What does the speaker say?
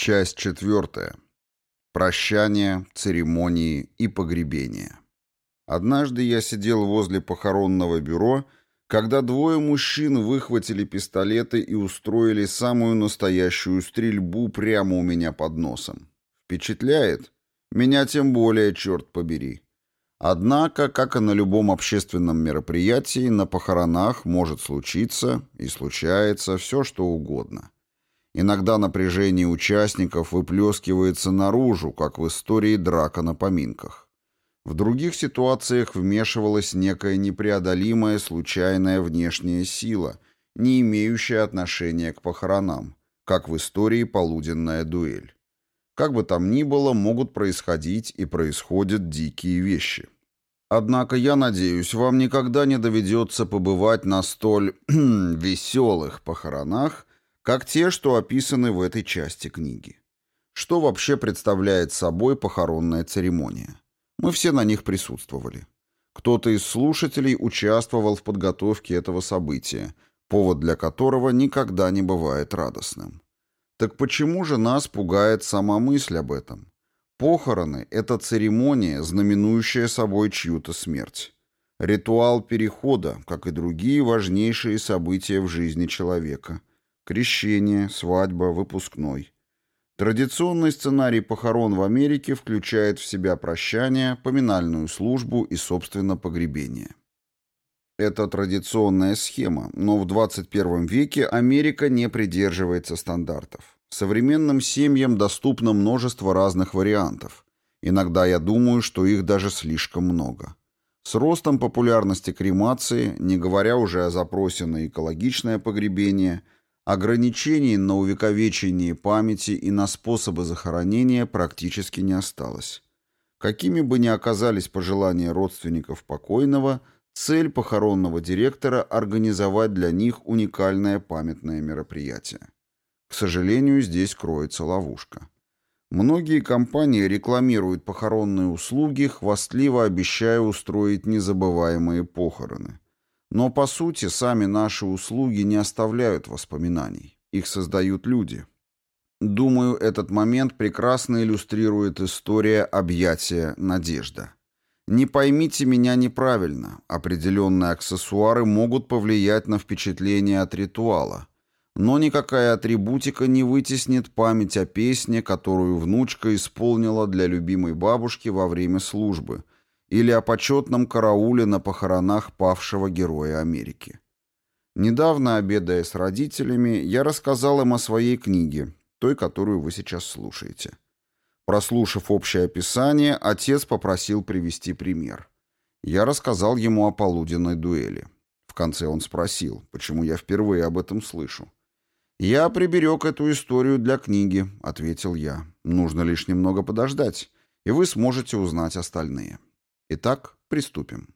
Часть четвертая. Прощание, церемонии и погребение. Однажды я сидел возле похоронного бюро, когда двое мужчин выхватили пистолеты и устроили самую настоящую стрельбу прямо у меня под носом. Впечатляет? Меня тем более, черт побери. Однако, как и на любом общественном мероприятии, на похоронах может случиться и случается все, что угодно. Иногда напряжение участников выплескивается наружу, как в истории драка на поминках. В других ситуациях вмешивалась некая непреодолимая случайная внешняя сила, не имеющая отношения к похоронам, как в истории полуденная дуэль. Как бы там ни было, могут происходить и происходят дикие вещи. Однако я надеюсь, вам никогда не доведется побывать на столь веселых похоронах, как те, что описаны в этой части книги. Что вообще представляет собой похоронная церемония? Мы все на них присутствовали. Кто-то из слушателей участвовал в подготовке этого события, повод для которого никогда не бывает радостным. Так почему же нас пугает сама мысль об этом? Похороны – это церемония, знаменующая собой чью-то смерть. Ритуал перехода, как и другие важнейшие события в жизни человека – крещение, свадьба, выпускной. Традиционный сценарий похорон в Америке включает в себя прощание, поминальную службу и, собственно, погребение. Это традиционная схема, но в 21 веке Америка не придерживается стандартов. Современным семьям доступно множество разных вариантов. Иногда я думаю, что их даже слишком много. С ростом популярности кремации, не говоря уже о запросе на экологичное погребение – Ограничений на увековечение памяти и на способы захоронения практически не осталось. Какими бы ни оказались пожелания родственников покойного, цель похоронного директора – организовать для них уникальное памятное мероприятие. К сожалению, здесь кроется ловушка. Многие компании рекламируют похоронные услуги, хвастливо обещая устроить незабываемые похороны – но по сути сами наши услуги не оставляют воспоминаний. Их создают люди. Думаю, этот момент прекрасно иллюстрирует история объятия «Надежда». Не поймите меня неправильно. Определенные аксессуары могут повлиять на впечатление от ритуала. Но никакая атрибутика не вытеснит память о песне, которую внучка исполнила для любимой бабушки во время службы – или о почетном карауле на похоронах павшего героя Америки. Недавно, обедая с родителями, я рассказал им о своей книге, той, которую вы сейчас слушаете. Прослушав общее описание, отец попросил привести пример. Я рассказал ему о полуденной дуэли. В конце он спросил, почему я впервые об этом слышу. «Я приберег эту историю для книги», — ответил я. «Нужно лишь немного подождать, и вы сможете узнать остальные». Итак, приступим.